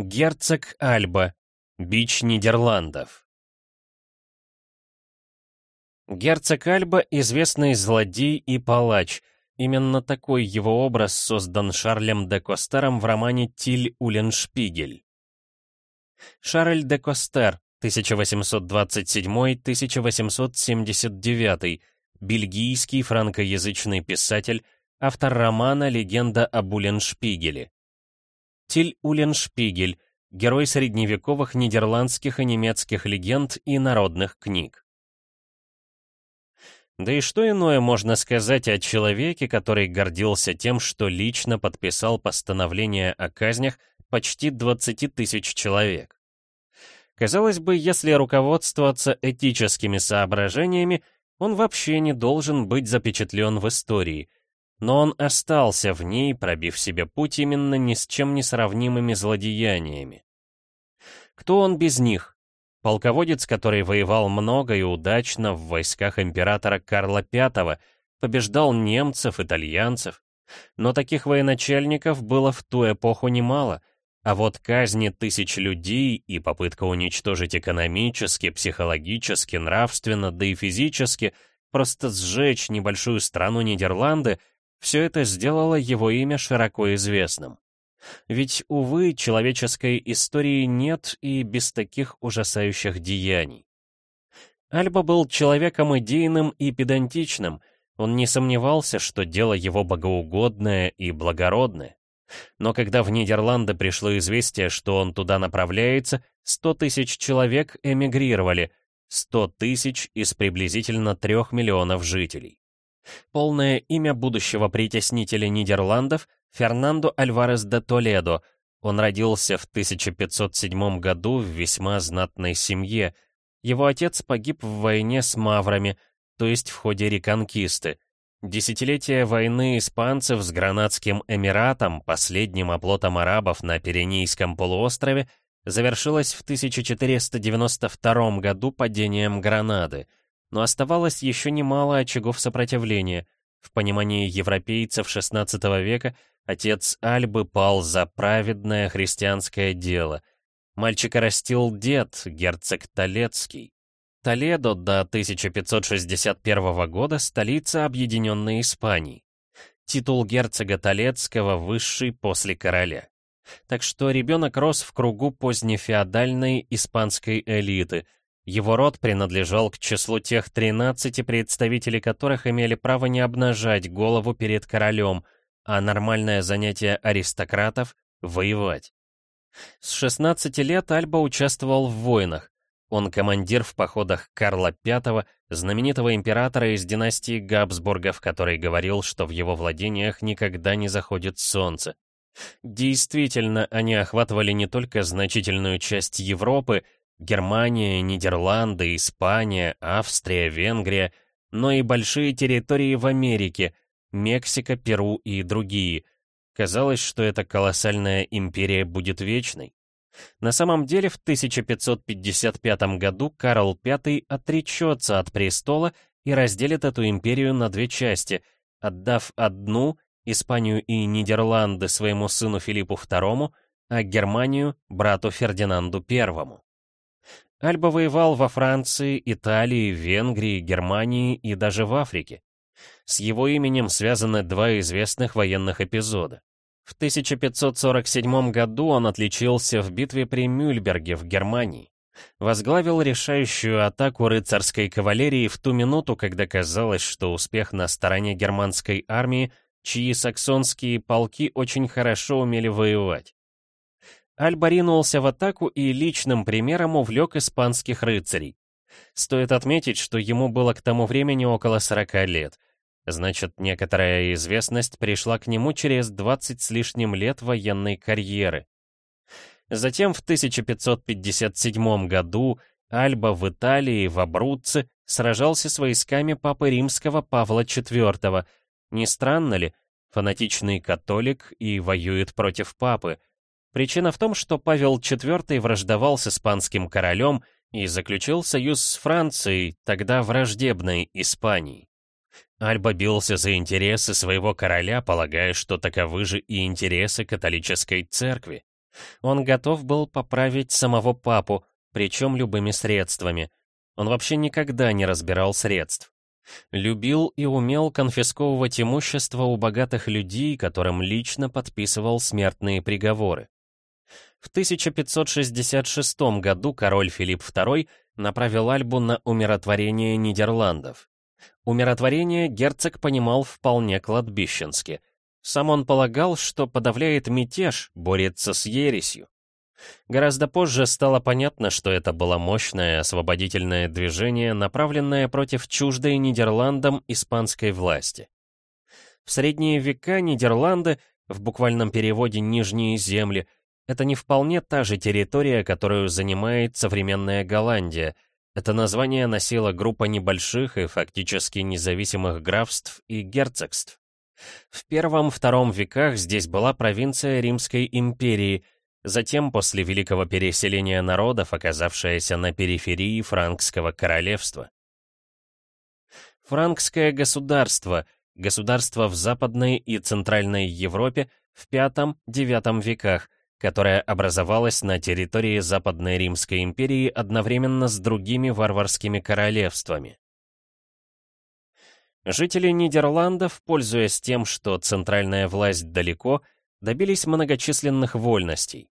Герцог Альба. Бич Нидерландов. Герцог Альба — известный злодей и палач. Именно такой его образ создан Шарлем де Костером в романе «Тиль Уленшпигель». Шарль де Костер, 1827-1879, бельгийский франкоязычный писатель, автор романа «Легенда об Уленшпигеле». Тиль Уленшпигель, герой средневековых нидерландских и немецких легенд и народных книг. Да и что иное можно сказать о человеке, который гордился тем, что лично подписал постановление о казнях почти 20 тысяч человек? Казалось бы, если руководствоваться этическими соображениями, он вообще не должен быть запечатлен в истории, но он остался в ней, пробив себе путь именно ни с чем не сравнимыми злодеяниями. Кто он без них? Полководец, который воевал много и удачно в войсках императора Карла V, побеждал немцев, итальянцев. Но таких военачальников было в ту эпоху немало, а вот казни тысяч людей и попытка уничтожить экономически, психологически, нравственно, да и физически, просто сжечь небольшую страну Нидерланды, все это сделало его имя широко известным. Ведь, увы, человеческой истории нет и без таких ужасающих деяний. Альба был человеком идейным и педантичным, он не сомневался, что дело его богоугодное и благородное. Но когда в Нидерланды пришло известие, что он туда направляется, 100 тысяч человек эмигрировали, 100 тысяч из приблизительно 3 миллионов жителей. Полное имя будущего притеснителя Нидерландов Фернандо Альварес де Толедо. Он родился в 1507 году в весьма знатной семье. Его отец погиб в войне с маврами, то есть в ходе реконкисты. Десятилетие войны испанцев с Гранадским Эмиратом, последним оплотом арабов на Пиренейском полуострове, завершилось в 1492 году падением Гранады, но оставалось еще немало очагов сопротивления. В понимании европейцев XVI века Отец Альбы пал за праведное христианское дело. Мальчика растил дед, герцог Толецкий. Толедо до 1561 года столица Объединенной Испании. Титул герцога Толецкого высший после короля. Так что ребенок рос в кругу позднефеодальной испанской элиты. Его род принадлежал к числу тех 13 представителей которых имели право не обнажать голову перед королем – а нормальное занятие аристократов — воевать. С 16 лет Альба участвовал в войнах. Он командир в походах Карла V, знаменитого императора из династии Габсбургов, который говорил, что в его владениях никогда не заходит солнце. Действительно, они охватывали не только значительную часть Европы, Германия, Нидерланды, Испания, Австрия, Венгрия, но и большие территории в Америке — Мексика, Перу и другие. Казалось, что эта колоссальная империя будет вечной. На самом деле в 1555 году Карл V отречется от престола и разделит эту империю на две части, отдав одну, Испанию и Нидерланды, своему сыну Филиппу II, а Германию — брату Фердинанду I. Альба воевал во Франции, Италии, Венгрии, Германии и даже в Африке. С его именем связаны два известных военных эпизода. В 1547 году он отличился в битве при Мюльберге в Германии. Возглавил решающую атаку рыцарской кавалерии в ту минуту, когда казалось, что успех на стороне германской армии, чьи саксонские полки очень хорошо умели воевать. Альба ринулся в атаку и личным примером увлек испанских рыцарей. Стоит отметить, что ему было к тому времени около 40 лет, Значит, некоторая известность пришла к нему через 20 с лишним лет военной карьеры. Затем в 1557 году Альба в Италии, в Абруцце, сражался с войсками Папы Римского Павла IV. Не странно ли? Фанатичный католик и воюет против Папы. Причина в том, что Павел IV враждовал с испанским королем и заключил союз с Францией, тогда враждебной Испанией. Альба бился за интересы своего короля, полагая, что таковы же и интересы католической церкви. Он готов был поправить самого папу, причем любыми средствами. Он вообще никогда не разбирал средств. Любил и умел конфисковывать имущество у богатых людей, которым лично подписывал смертные приговоры. В 1566 году король Филипп II направил Альбу на умиротворение Нидерландов. Умиротворение герцог понимал вполне кладбищенски. Сам он полагал, что подавляет мятеж, борется с ересью. Гораздо позже стало понятно, что это было мощное освободительное движение, направленное против чуждой Нидерландам испанской власти. В средние века Нидерланды, в буквальном переводе «нижние земли», это не вполне та же территория, которую занимает современная Голландия. Это название носила группа небольших и фактически независимых графств и герцогств. В первом-втором веках здесь была провинция Римской империи – Затем, после великого переселения народов, оказавшаяся на периферии франкского королевства. Франкское государство, государство в Западной и Центральной Европе в V-IX веках, которое образовалось на территории Западной Римской империи одновременно с другими варварскими королевствами. Жители Нидерландов, пользуясь тем, что центральная власть далеко, добились многочисленных вольностей.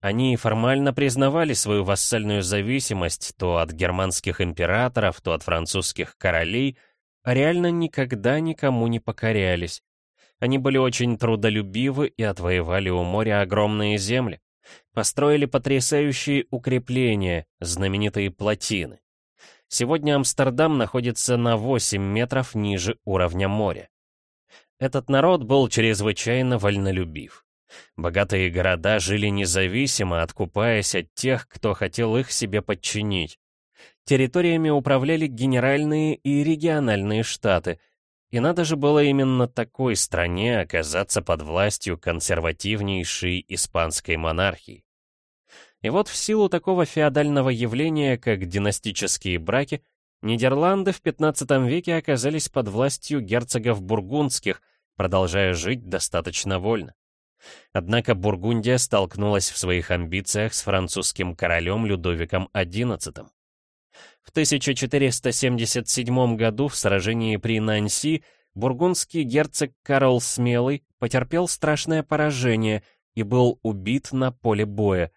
Они формально признавали свою вассальную зависимость то от германских императоров, то от французских королей, а реально никогда никому не покорялись. Они были очень трудолюбивы и отвоевали у моря огромные земли. Построили потрясающие укрепления, знаменитые плотины. Сегодня Амстердам находится на 8 метров ниже уровня моря. Этот народ был чрезвычайно вольнолюбив. Богатые города жили независимо, откупаясь от тех, кто хотел их себе подчинить. Территориями управляли генеральные и региональные штаты, и надо же было именно такой стране оказаться под властью консервативнейшей испанской монархии. И вот в силу такого феодального явления, как династические браки, Нидерланды в 15 веке оказались под властью герцогов бургундских, продолжая жить достаточно вольно. Однако Бургундия столкнулась в своих амбициях с французским королем Людовиком XI. В 1477 году в сражении при Нанси бургундский герцог Карл Смелый потерпел страшное поражение и был убит на поле боя.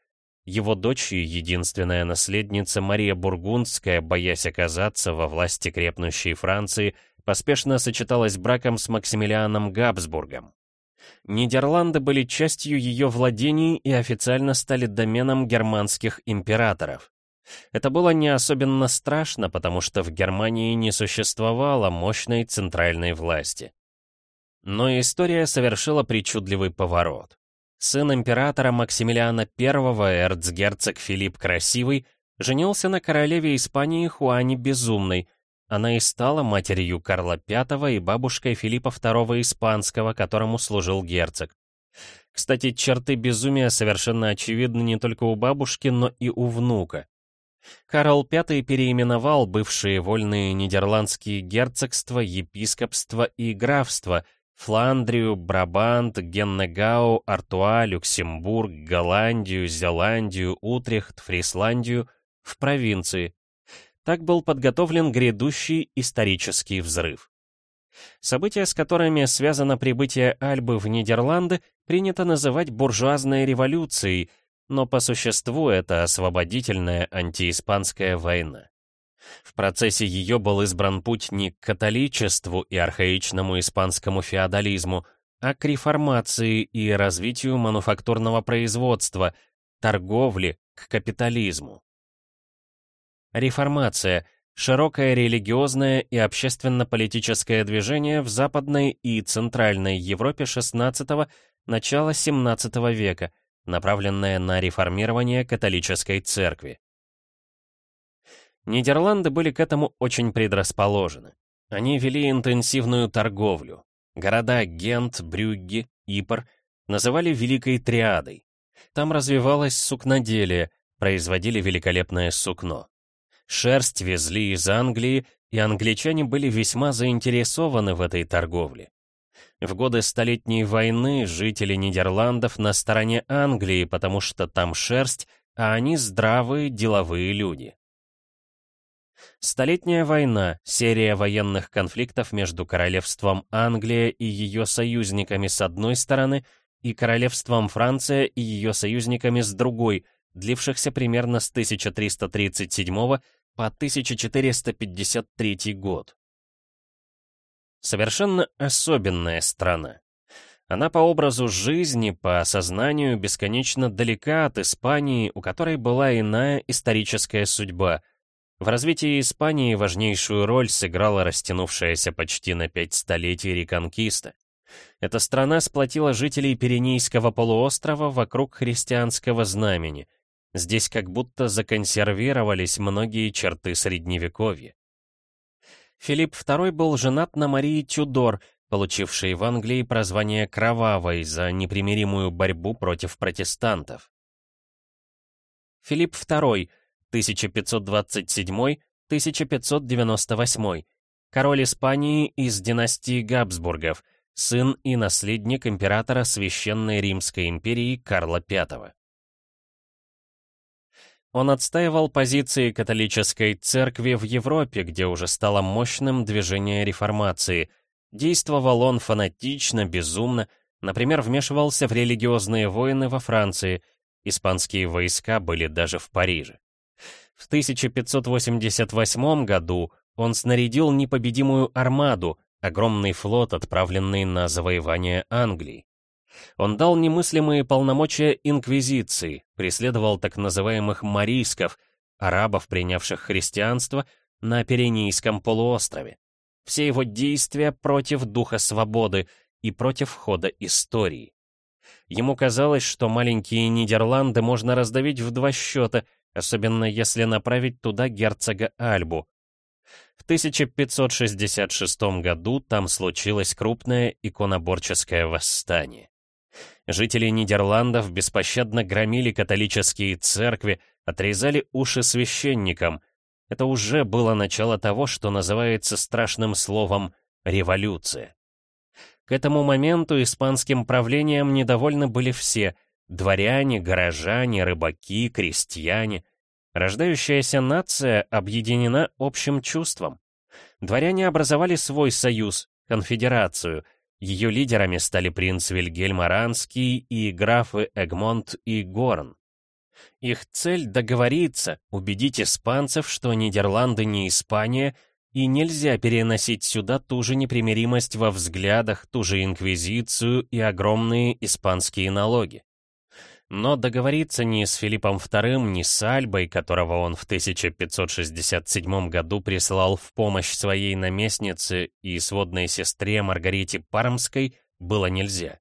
Его дочь и единственная наследница Мария Бургундская, боясь оказаться во власти крепнущей Франции, поспешно сочеталась браком с Максимилианом Габсбургом. Нидерланды были частью ее владений и официально стали доменом германских императоров. Это было не особенно страшно, потому что в Германии не существовало мощной центральной власти. Но история совершила причудливый поворот. Сын императора Максимилиана I, эрцгерцог Филипп Красивый, женился на королеве Испании Хуане Безумной, она и стала матерью Карла V и бабушкой Филиппа II Испанского, которому служил герцог. Кстати, черты безумия совершенно очевидны не только у бабушки, но и у внука. Карл V переименовал бывшие вольные нидерландские герцогства, епископства и графства Фландрию, Брабант, Геннегау, Артуа, Люксембург, Голландию, Зеландию, Утрехт, Фрисландию в провинции, так был подготовлен грядущий исторический взрыв. События, с которыми связано прибытие Альбы в Нидерланды, принято называть буржуазной революцией, но по существу это освободительная антииспанская война. В процессе ее был избран путь не к католичеству и архаичному испанскому феодализму, а к реформации и развитию мануфактурного производства, торговли, к капитализму. Реформация — широкое религиозное и общественно-политическое движение в Западной и Центральной Европе XVI – начала XVII века, направленное на реформирование католической церкви. Нидерланды были к этому очень предрасположены. Они вели интенсивную торговлю. Города Гент, Брюгге, Ипр называли Великой Триадой. Там развивалось сукноделие, производили великолепное сукно. Шерсть везли из Англии, и англичане были весьма заинтересованы в этой торговле. В годы Столетней войны жители Нидерландов на стороне Англии, потому что там шерсть, а они здравые деловые люди. Столетняя война — серия военных конфликтов между королевством Англия и ее союзниками с одной стороны и королевством Франция и ее союзниками с другой, длившихся примерно с 1337 по 1453 год. Совершенно особенная страна. Она по образу жизни, по осознанию бесконечно далека от Испании, у которой была иная историческая судьба. В развитии Испании важнейшую роль сыграла растянувшаяся почти на пять столетий реконкиста. Эта страна сплотила жителей Пиренейского полуострова вокруг христианского знамени. Здесь как будто законсервировались многие черты Средневековья. Филипп II был женат на Марии Тюдор, получившей в Англии прозвание «Кровавой» за непримиримую борьбу против протестантов. Филипп II, 1527-1598, король Испании из династии Габсбургов, сын и наследник императора Священной Римской империи Карла V. Он отстаивал позиции католической церкви в Европе, где уже стало мощным движение реформации. Действовал он фанатично, безумно, например, вмешивался в религиозные войны во Франции, испанские войска были даже в Париже. В 1588 году он снарядил непобедимую армаду, огромный флот, отправленный на завоевание Англии. Он дал немыслимые полномочия инквизиции, преследовал так называемых марийсков, арабов, принявших христианство, на Пиренейском полуострове. Все его действия против духа свободы и против хода истории. Ему казалось, что маленькие Нидерланды можно раздавить в два счета, особенно если направить туда герцога Альбу. В 1566 году там случилось крупное иконоборческое восстание. Жители Нидерландов беспощадно громили католические церкви, отрезали уши священникам. Это уже было начало того, что называется страшным словом «революция». К этому моменту испанским правлением недовольны были все — дворяне, горожане, рыбаки, крестьяне. Рождающаяся нация объединена общим чувством. Дворяне образовали свой союз, конфедерацию, ее лидерами стали принц Вильгельм Аранский и графы Эгмонт и Горн. Их цель — договориться, убедить испанцев, что Нидерланды не Испания, и нельзя переносить сюда ту же непримиримость во взглядах, ту же инквизицию и огромные испанские налоги. Но договориться ни с Филиппом II, ни с Альбой, которого он в 1567 году прислал в помощь своей наместнице и сводной сестре Маргарите Пармской, было нельзя.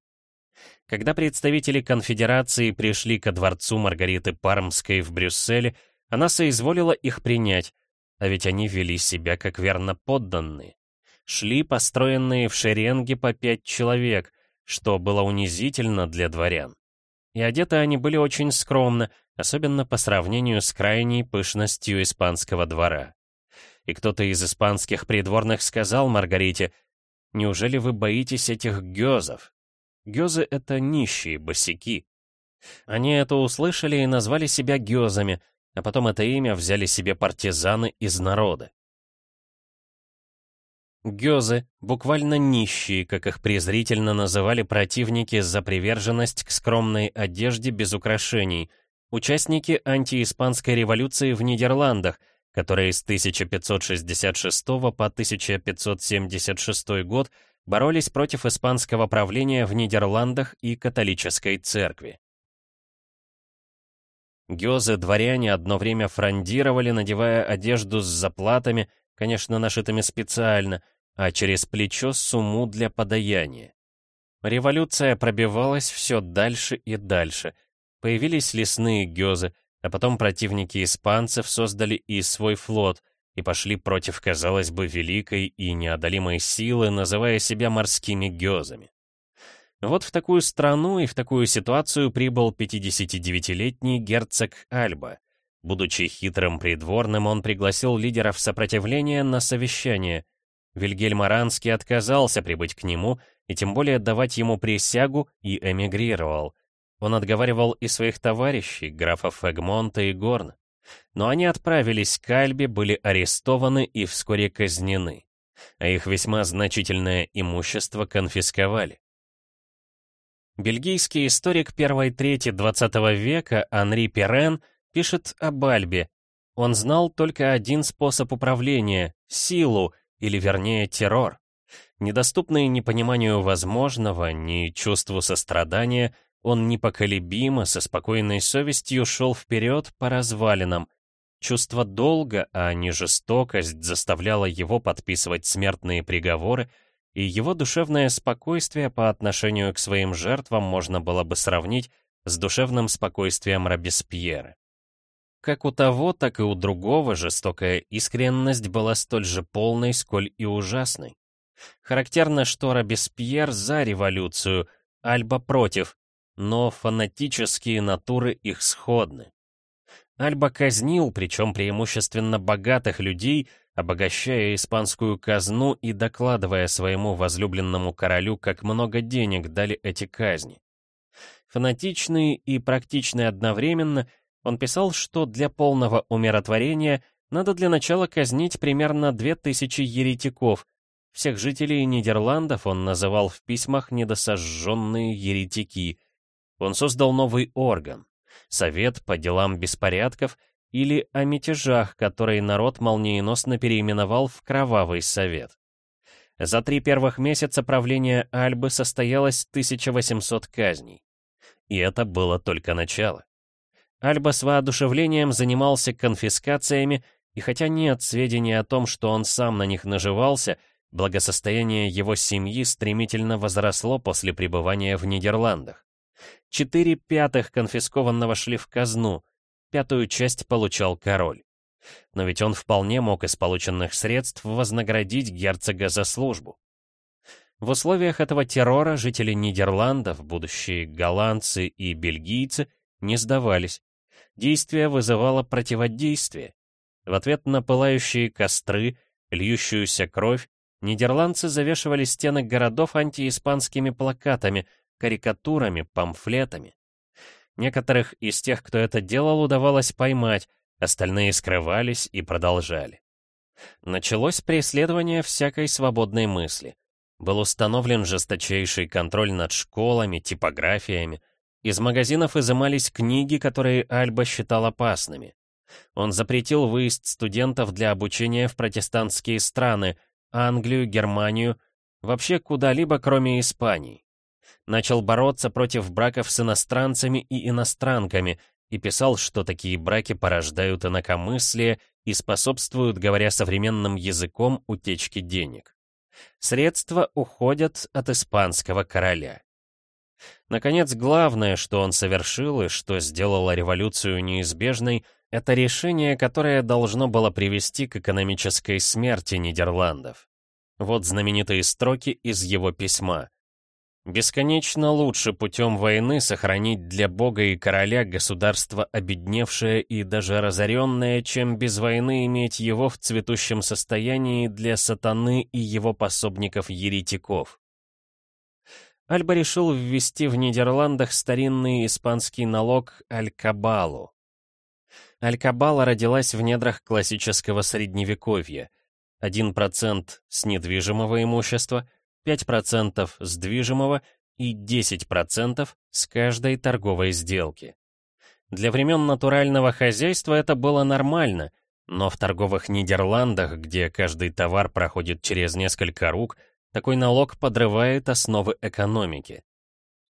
Когда представители конфедерации пришли ко дворцу Маргариты Пармской в Брюсселе, она соизволила их принять, а ведь они вели себя как верно подданные. Шли построенные в шеренге по пять человек, что было унизительно для дворян и одеты они были очень скромно, особенно по сравнению с крайней пышностью испанского двора. И кто-то из испанских придворных сказал Маргарите, «Неужели вы боитесь этих гёзов?» Гёзы — это нищие, босики. Они это услышали и назвали себя гёзами, а потом это имя взяли себе партизаны из народа. Гёзы, буквально нищие, как их презрительно называли противники за приверженность к скромной одежде без украшений, участники антииспанской революции в Нидерландах, которые с 1566 по 1576 год боролись против испанского правления в Нидерландах и католической церкви. Гёзы дворяне одно время фрондировали, надевая одежду с заплатами, конечно, нашитыми специально, а через плечо сумму для подаяния. Революция пробивалась все дальше и дальше. Появились лесные гёзы, а потом противники испанцев создали и свой флот и пошли против, казалось бы, великой и неодолимой силы, называя себя морскими гёзами. Вот в такую страну и в такую ситуацию прибыл 59-летний герцог Альба. Будучи хитрым придворным, он пригласил лидеров сопротивления на совещание — Вильгельм Аранский отказался прибыть к нему, и тем более давать ему присягу, и эмигрировал. Он отговаривал и своих товарищей, графов Эгмонта и Горн. Но они отправились к Альбе, были арестованы и вскоре казнены, а их весьма значительное имущество конфисковали. Бельгийский историк первой трети XX века Анри Перен пишет об Альбе. Он знал только один способ управления — силу, или вернее террор. Недоступный ни пониманию возможного, ни чувству сострадания, он непоколебимо, со спокойной совестью шел вперед по развалинам. Чувство долга, а не жестокость, заставляло его подписывать смертные приговоры, и его душевное спокойствие по отношению к своим жертвам можно было бы сравнить с душевным спокойствием Робеспьера. Как у того, так и у другого жестокая искренность была столь же полной, сколь и ужасной. Характерно, что Робеспьер за революцию, Альба против, но фанатические натуры их сходны. Альба казнил, причем преимущественно богатых людей, обогащая испанскую казну и докладывая своему возлюбленному королю, как много денег дали эти казни. Фанатичный и практичный одновременно, он писал, что для полного умиротворения надо для начала казнить примерно две тысячи еретиков. Всех жителей Нидерландов он называл в письмах недосожженные еретики — он создал новый орган — Совет по делам беспорядков или о мятежах, который народ молниеносно переименовал в Кровавый Совет. За три первых месяца правления Альбы состоялось 1800 казней. И это было только начало. Альба с воодушевлением занимался конфискациями, и хотя нет сведений о том, что он сам на них наживался, благосостояние его семьи стремительно возросло после пребывания в Нидерландах. Четыре пятых конфискованного шли в казну, пятую часть получал король. Но ведь он вполне мог из полученных средств вознаградить герцога за службу. В условиях этого террора жители Нидерландов, будущие голландцы и бельгийцы, не сдавались. Действие вызывало противодействие. В ответ на пылающие костры, льющуюся кровь, нидерландцы завешивали стены городов антииспанскими плакатами — карикатурами, памфлетами. Некоторых из тех, кто это делал, удавалось поймать, остальные скрывались и продолжали. Началось преследование всякой свободной мысли. Был установлен жесточайший контроль над школами, типографиями. Из магазинов изымались книги, которые Альба считал опасными. Он запретил выезд студентов для обучения в протестантские страны, Англию, Германию, вообще куда-либо, кроме Испании начал бороться против браков с иностранцами и иностранками и писал, что такие браки порождают инакомыслие и способствуют, говоря современным языком, утечке денег. Средства уходят от испанского короля. Наконец, главное, что он совершил и что сделало революцию неизбежной, это решение, которое должно было привести к экономической смерти Нидерландов. Вот знаменитые строки из его письма. Бесконечно лучше путем войны сохранить для Бога и короля государство обедневшее и даже разоренное, чем без войны иметь его в цветущем состоянии для сатаны и его пособников-еретиков. Альба решил ввести в Нидерландах старинный испанский налог Аль-Кабалу. Аль-Кабала родилась в недрах классического средневековья. 1% с недвижимого имущества — 5% с движимого и 10% с каждой торговой сделки. Для времен натурального хозяйства это было нормально, но в торговых Нидерландах, где каждый товар проходит через несколько рук, такой налог подрывает основы экономики.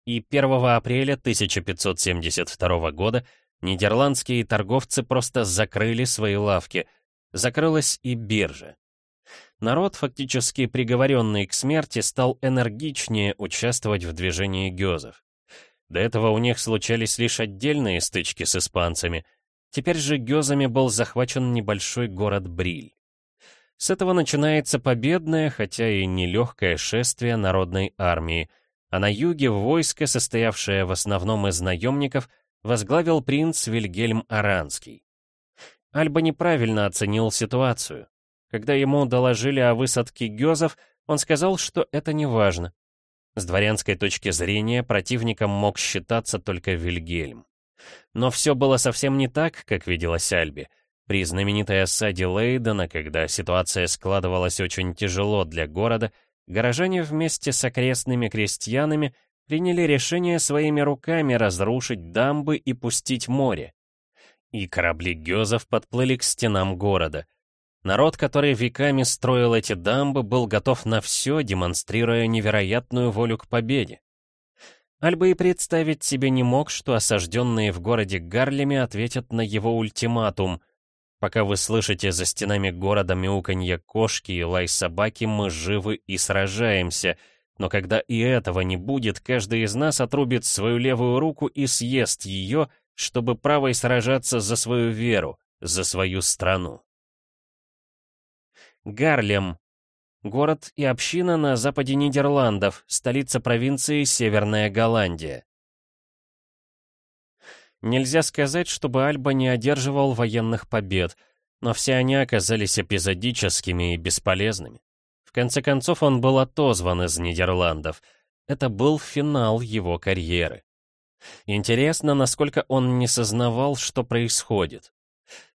И 1 апреля 1572 года нидерландские торговцы просто закрыли свои лавки, закрылась и биржа. Народ, фактически приговоренный к смерти, стал энергичнее участвовать в движении гёзов. До этого у них случались лишь отдельные стычки с испанцами. Теперь же гёзами был захвачен небольшой город Бриль. С этого начинается победное, хотя и нелегкое шествие народной армии, а на юге войско, состоявшее в основном из наемников, возглавил принц Вильгельм Аранский. Альба неправильно оценил ситуацию. Когда ему доложили о высадке гёзов, он сказал, что это не важно. С дворянской точки зрения противником мог считаться только Вильгельм. Но все было совсем не так, как виделось Альби. При знаменитой осаде Лейдена, когда ситуация складывалась очень тяжело для города, горожане вместе с окрестными крестьянами приняли решение своими руками разрушить дамбы и пустить море. И корабли гёзов подплыли к стенам города. Народ, который веками строил эти дамбы, был готов на все, демонстрируя невероятную волю к победе. Альба и представить себе не мог, что осажденные в городе Гарлеме ответят на его ультиматум. Пока вы слышите за стенами города мяуканье кошки и лай собаки, мы живы и сражаемся. Но когда и этого не будет, каждый из нас отрубит свою левую руку и съест ее, чтобы правой сражаться за свою веру, за свою страну. Гарлем Город и община на западе Нидерландов, столица провинции Северная Голландия. Нельзя сказать, чтобы Альба не одерживал военных побед, но все они оказались эпизодическими и бесполезными. В конце концов, он был отозван из Нидерландов. Это был финал его карьеры. Интересно, насколько он не сознавал, что происходит.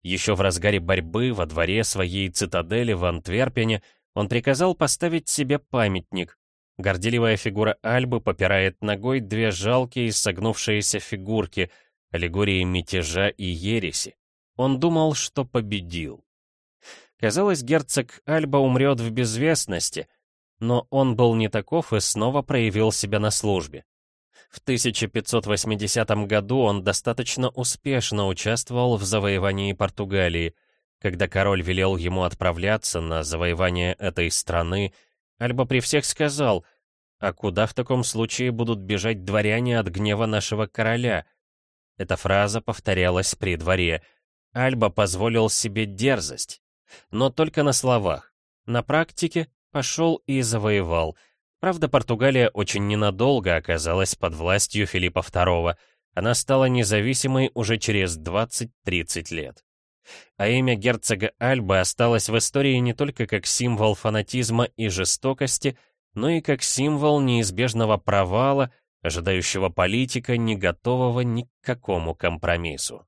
Еще в разгаре борьбы во дворе своей цитадели в Антверпене он приказал поставить себе памятник. Горделивая фигура Альбы попирает ногой две жалкие согнувшиеся фигурки, аллегории мятежа и ереси. Он думал, что победил. Казалось, герцог Альба умрет в безвестности, но он был не таков и снова проявил себя на службе. В 1580 году он достаточно успешно участвовал в завоевании Португалии — когда король велел ему отправляться на завоевание этой страны, Альба при всех сказал, «А куда в таком случае будут бежать дворяне от гнева нашего короля?» Эта фраза повторялась при дворе. Альба позволил себе дерзость. Но только на словах. На практике пошел и завоевал. Правда, Португалия очень ненадолго оказалась под властью Филиппа II. Она стала независимой уже через 20-30 лет а имя герцога Альбы осталось в истории не только как символ фанатизма и жестокости, но и как символ неизбежного провала, ожидающего политика, не готового ни к какому компромиссу.